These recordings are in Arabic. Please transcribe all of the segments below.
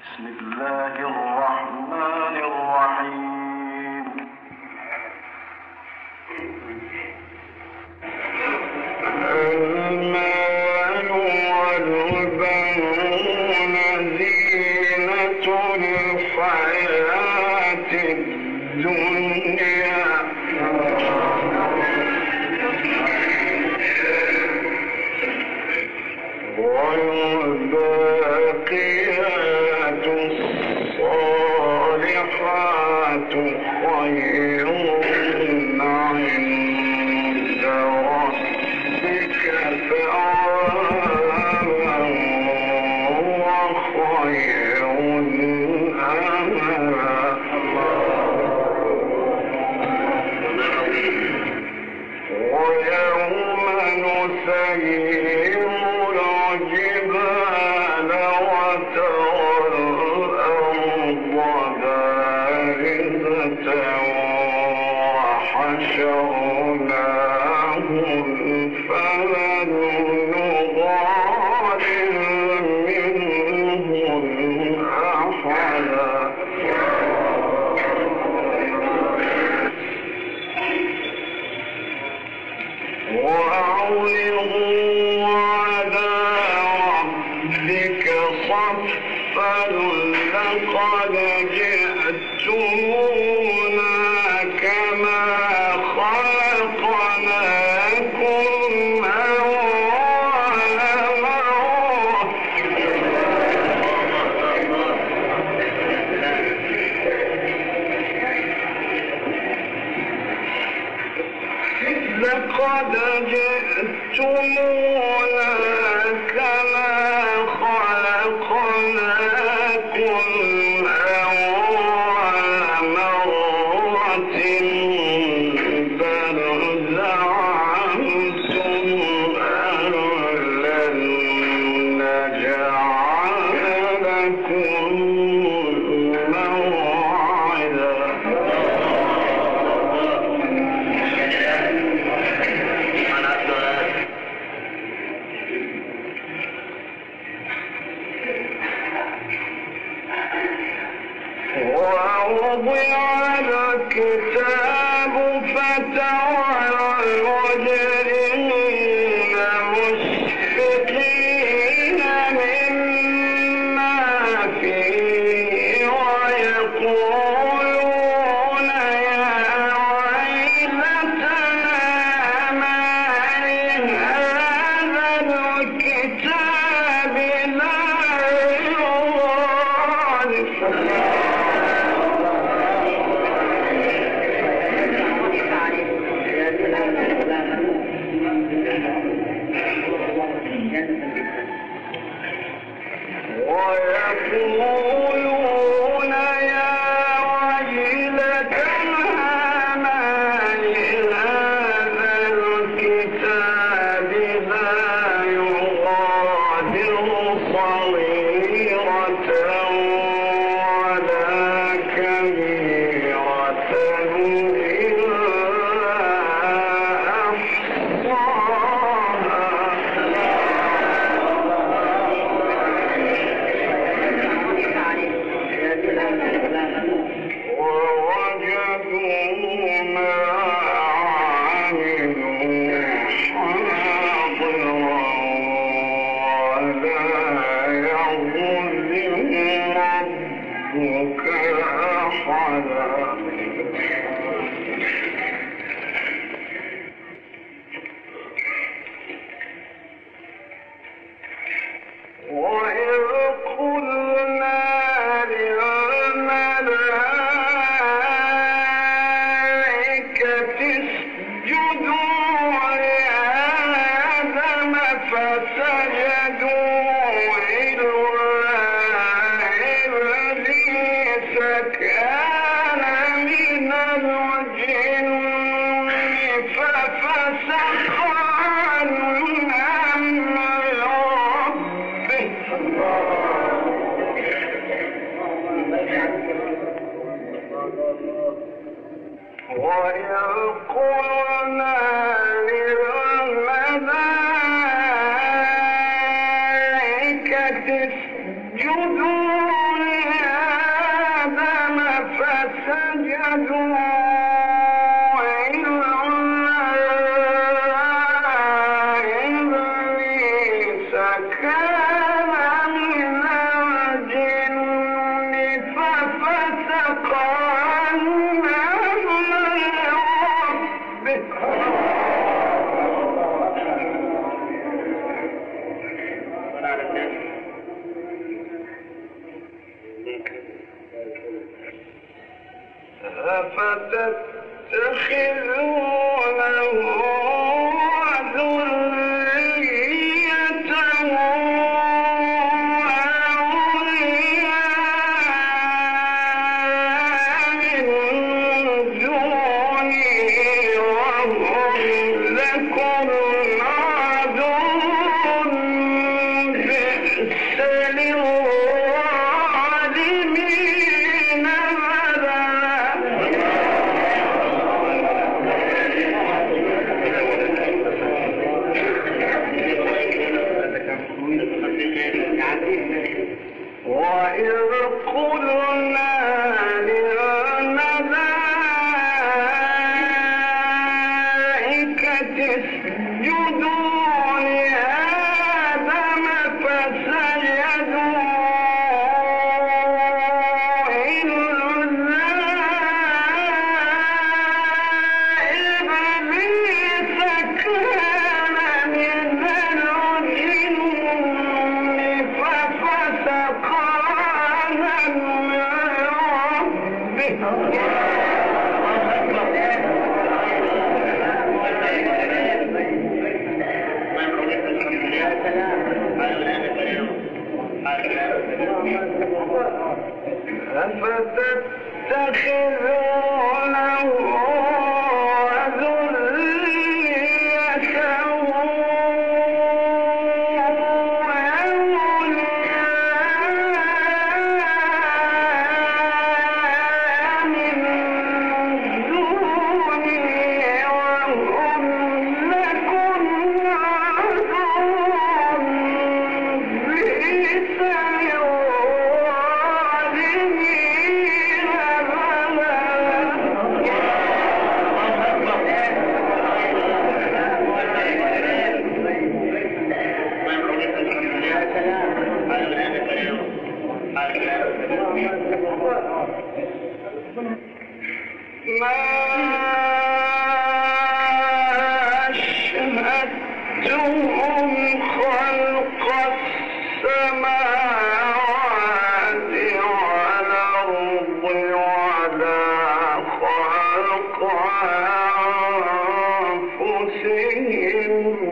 بسم الله الرحمن down. فسجدوا singing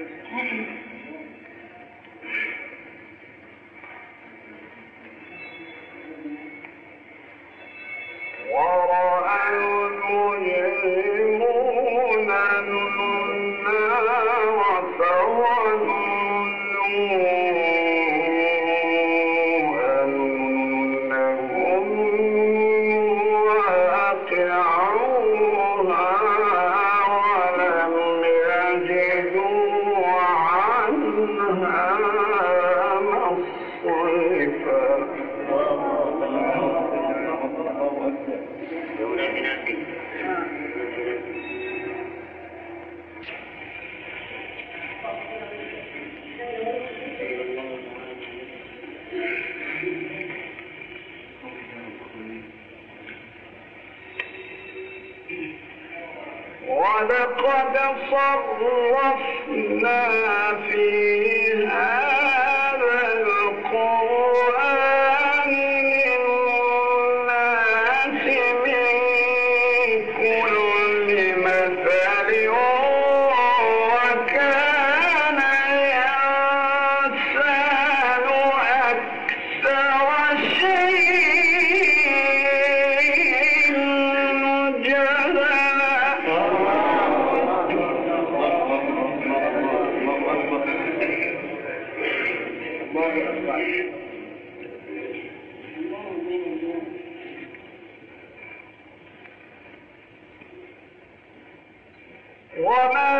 the students ولقد صرفنا في وما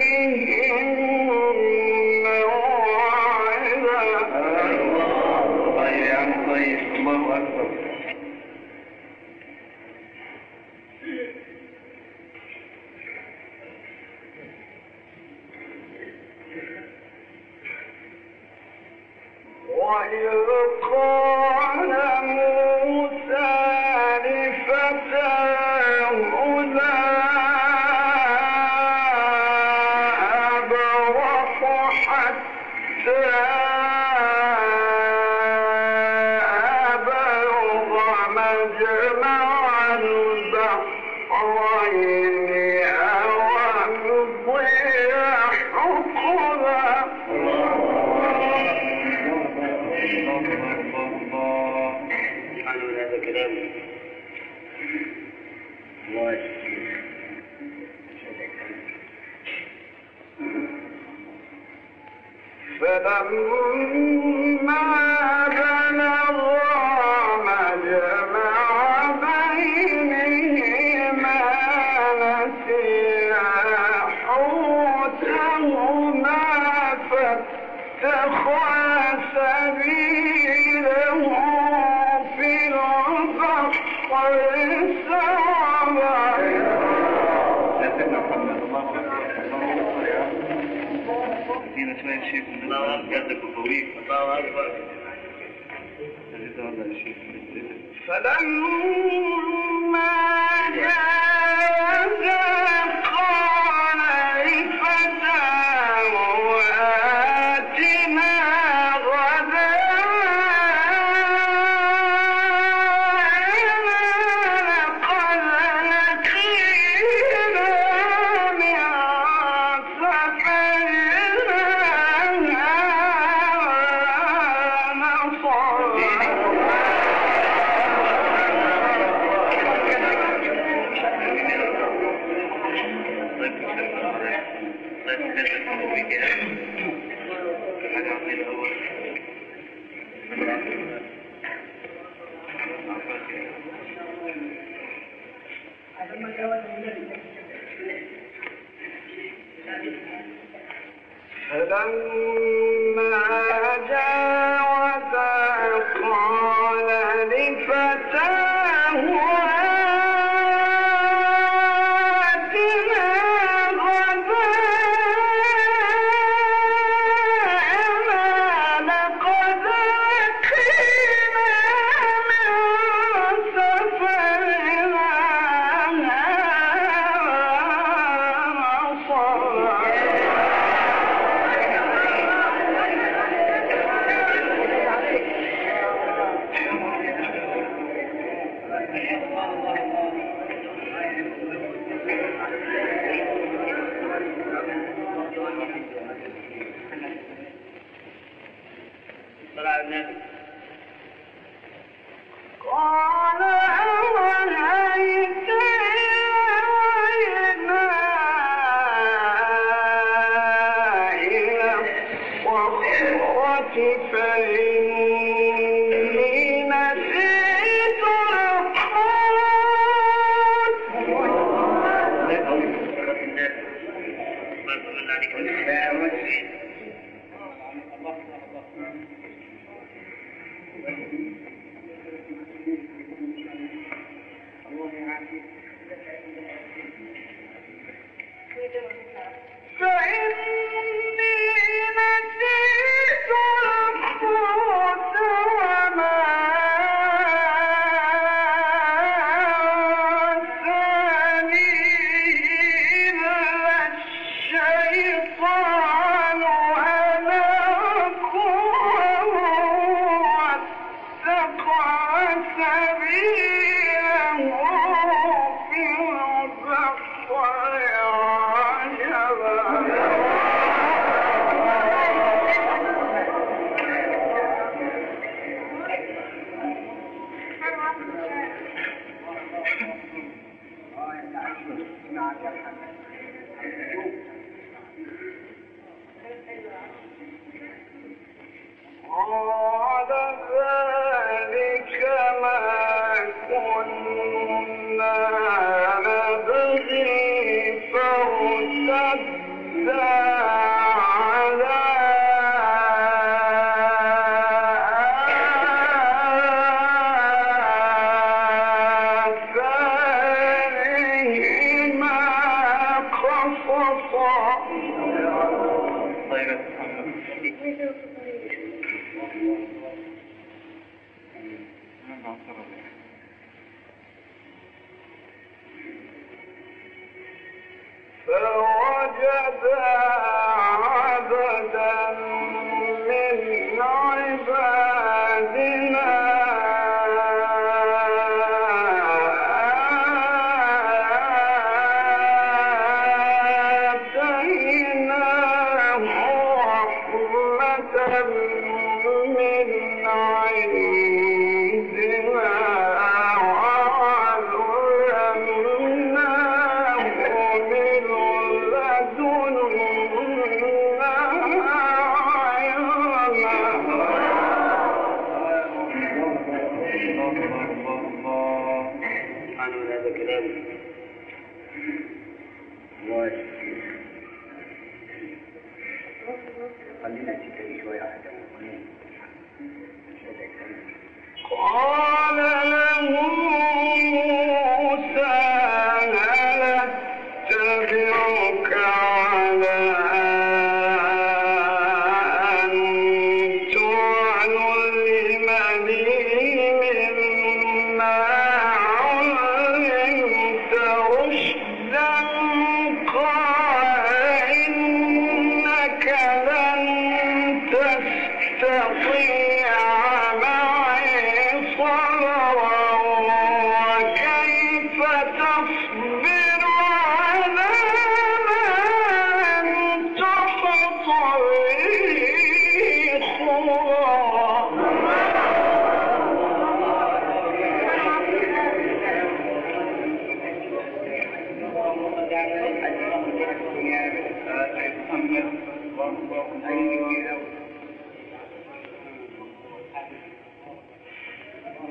ទេ Thank you.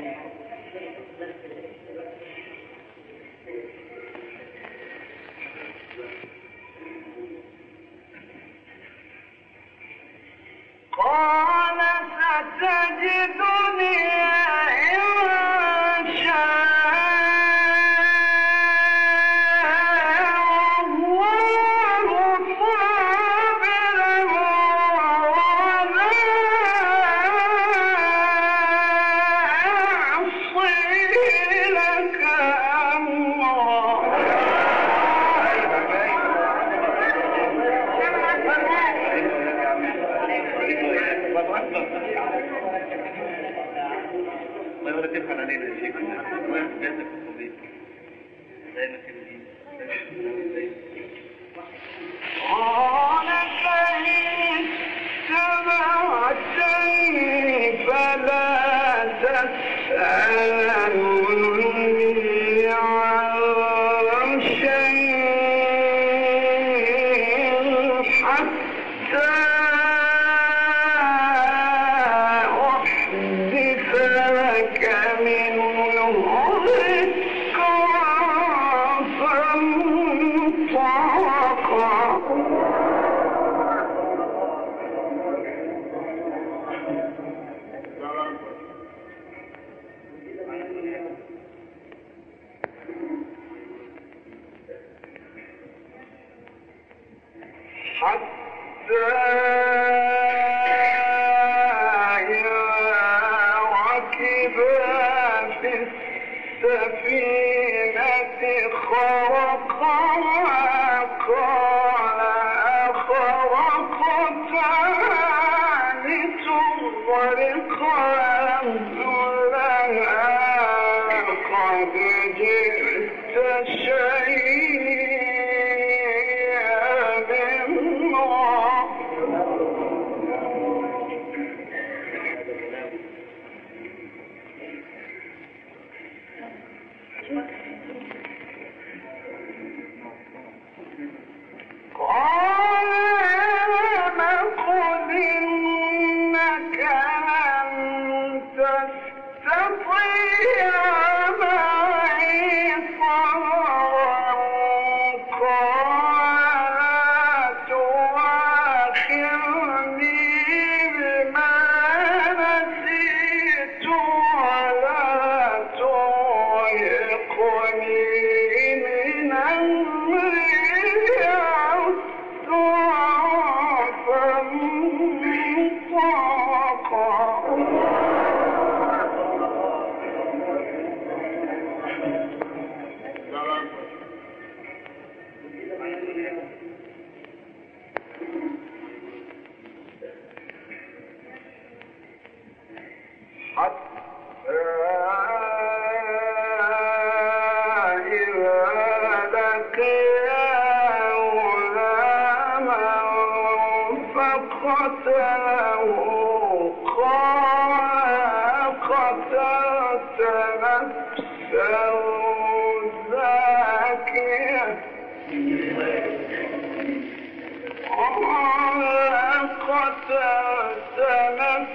Amen. فلا تسألني نفسا